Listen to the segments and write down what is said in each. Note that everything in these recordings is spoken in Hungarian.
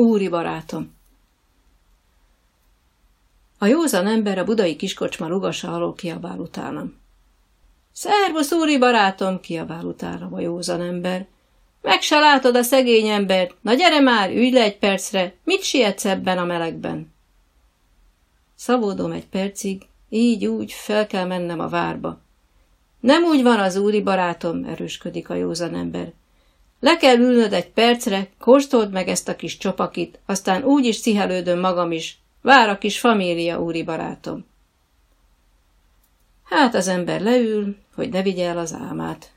Úri barátom! A józan ember a budai kiskocsma rugasa alól kiabál utánam. Szervusz, úri barátom, kiabál utánam a józan ember. Meg se látod a szegény embert, na gyere már, ülj le egy percre, mit sietsz ebben a melegben? Szabódom egy percig, így úgy fel kell mennem a várba. Nem úgy van az úri barátom, erősködik a józan ember. Le kell ülnöd egy percre, kóstold meg ezt a kis csopakit, aztán úgy is cihelődöm magam is. Vár a kis família, úri barátom. Hát az ember leül, hogy ne vigye el az álmát.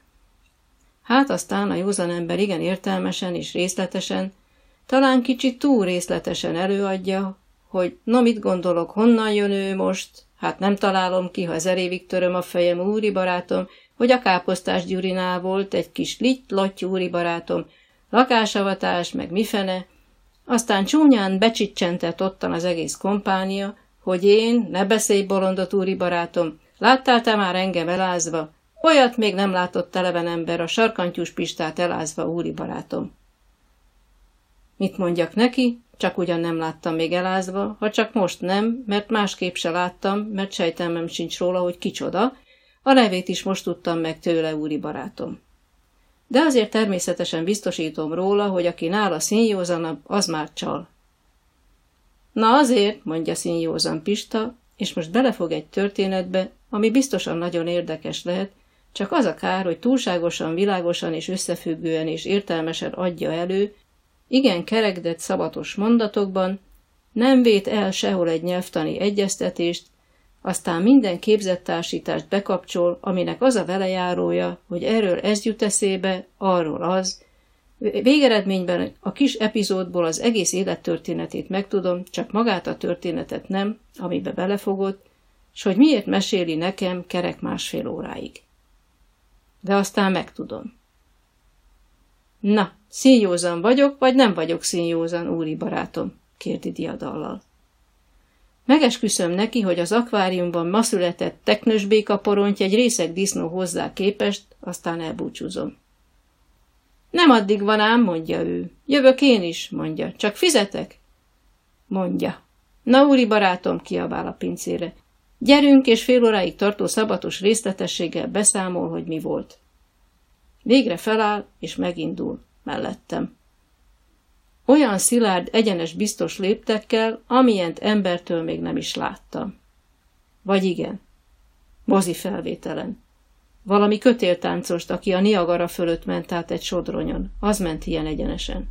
Hát aztán a józan ember igen értelmesen és részletesen, talán kicsit túl részletesen előadja, hogy na mit gondolok, honnan jön ő most, hát nem találom ki, ha ezer töröm a fejem, úri barátom, hogy a káposztás Gyurinál volt egy kis litt lotty úri barátom, lakásavatás, meg mifene, aztán csúnyán becsicsentett ottan az egész kompánia, hogy én, ne beszélj bolondot, úri barátom, láttál te már engem elázva? Olyat még nem látott televen ember, a sarkantyús pistát elázva, úri barátom. Mit mondjak neki? Csak ugyan nem láttam még elázva, ha csak most nem, mert másképp se láttam, mert sejtelmem sincs róla, hogy kicsoda, a nevét is most tudtam meg tőle, úri barátom. De azért természetesen biztosítom róla, hogy aki nála színjózanabb, az már csal. Na azért, mondja színjózan Pista, és most belefog egy történetbe, ami biztosan nagyon érdekes lehet, csak az a kár, hogy túlságosan, világosan és összefüggően és értelmesen adja elő, igen kerekdett szabatos mondatokban, nem vét el sehol egy nyelvtani egyeztetést, aztán minden képzettársítást bekapcsol, aminek az a velejárója, hogy erről ez jut eszébe, arról az. Végeredményben a kis epizódból az egész élettörténetét megtudom, csak magát a történetet nem, amibe belefogott, s hogy miért meséli nekem kerek másfél óráig. De aztán megtudom. Na, színjózan vagyok, vagy nem vagyok színjózan, úri barátom? kérdi diadallal. Megesküszöm neki, hogy az akváriumban ma született teknősbéka porontja egy részeg disznó hozzá képest, aztán elbúcsúzom. Nem addig van ám, mondja ő. Jövök én is, mondja. Csak fizetek? Mondja. Na, úri barátom, kiabál a pincére. Gyerünk, és fél óráig tartó szabatos részletességgel beszámol, hogy mi volt. Végre feláll, és megindul mellettem. Olyan szilárd, egyenes, biztos léptekkel, amilyent embertől még nem is láttam. Vagy igen, mozi felvételen. Valami kötéltáncost, aki a Niagara fölött ment át egy sodronyon. Az ment ilyen egyenesen.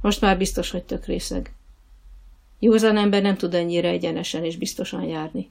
Most már biztos, hogy tök részeg. Józan ember nem tud ennyire egyenesen és biztosan járni.